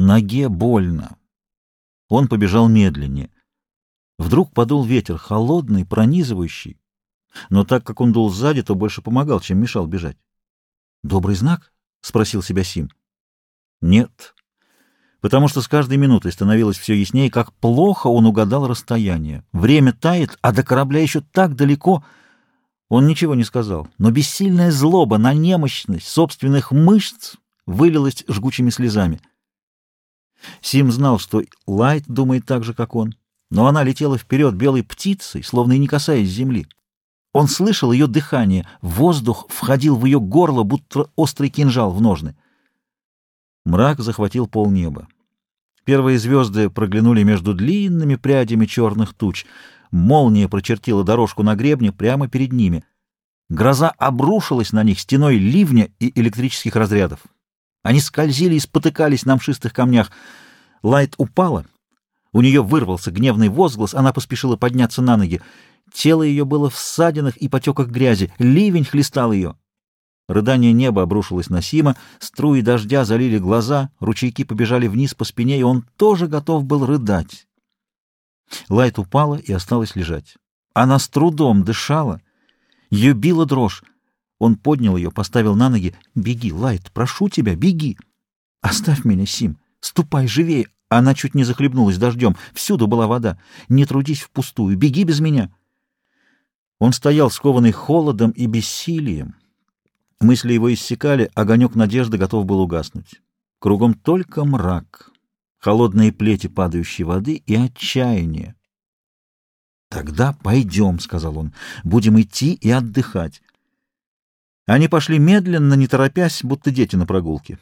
Ноге больно. Он побежал медленнее. Вдруг подул ветер, холодный, пронизывающий. Но так как он дул сзади, то больше помогал, чем мешал бежать. «Добрый знак?» — спросил себя Сим. «Нет» потому что с каждой минутой становилось все яснее, как плохо он угадал расстояние. Время тает, а до корабля еще так далеко. Он ничего не сказал, но бессильная злоба на немощность собственных мышц вылилась жгучими слезами. Сим знал, что Лайт думает так же, как он, но она летела вперед белой птицей, словно и не касаясь земли. Он слышал ее дыхание, воздух входил в ее горло, будто острый кинжал в ножны. Мрак захватил полнеба. Первые звезды проглянули между длинными прядями черных туч. Молния прочертила дорожку на гребне прямо перед ними. Гроза обрушилась на них стеной ливня и электрических разрядов. Они скользили и спотыкались на мшистых камнях. Лайт упала. У нее вырвался гневный возглас, она поспешила подняться на ноги. Тело ее было в ссадинах и потеках грязи. Ливень хлестал ее. Рыдание неба обрушилось на Сима, струи дождя залили глаза, ручейки побежали вниз по спине, и он тоже готов был рыдать. Лайт упала и осталась лежать. Она с трудом дышала, ее била дрожь. Он поднял ее, поставил на ноги. «Беги, Лайт, прошу тебя, беги!» «Оставь меня, Сим! Ступай живее!» Она чуть не захлебнулась дождем. Всюду была вода. «Не трудись впустую! Беги без меня!» Он стоял скованный холодом и бессилием. Мысли его иссякали, огонек надежды готов был угаснуть. Кругом только мрак, холодные плети падающей воды и отчаяние. «Тогда пойдем», — сказал он, — «будем идти и отдыхать». Они пошли медленно, не торопясь, будто дети на прогулке.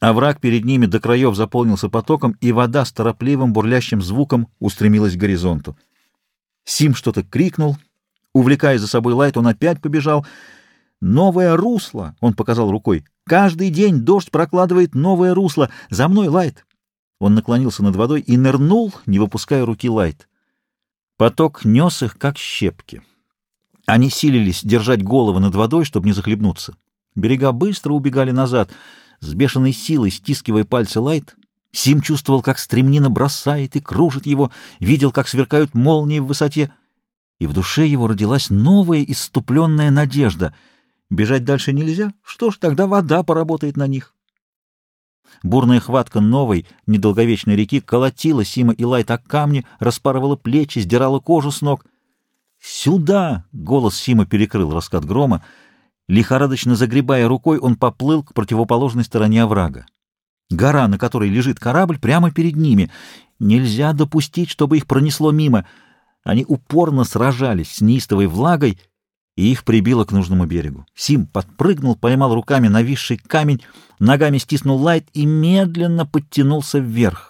Овраг перед ними до краев заполнился потоком, и вода с торопливым бурлящим звуком устремилась к горизонту. Сим что-то крикнул. Увлекая за собой Лайт, он опять побежал — «Новое русло!» — он показал рукой. «Каждый день дождь прокладывает новое русло. За мной, Лайт!» Он наклонился над водой и нырнул, не выпуская руки Лайт. Поток нес их, как щепки. Они силились держать головы над водой, чтобы не захлебнуться. Берега быстро убегали назад, с бешеной силой стискивая пальцы Лайт. Сим чувствовал, как стремнина бросает и кружит его, видел, как сверкают молнии в высоте, и в душе его родилась новая исступленная надежда — Бежать дальше нельзя? Что ж, тогда вода поработает на них. Бурная хватка новой, недолговечной реки колотила Сима и Лайт о камни, распарывала плечи, сдирала кожу с ног. «Сюда!» — голос Сима перекрыл раскат грома. Лихорадочно загребая рукой, он поплыл к противоположной стороне оврага. Гора, на которой лежит корабль, прямо перед ними. Нельзя допустить, чтобы их пронесло мимо. Они упорно сражались с неистовой влагой — и их прибило к нужному берегу. Сим подпрыгнул, поймал руками нависший камень, ногами стиснул лайт и медленно подтянулся вверх.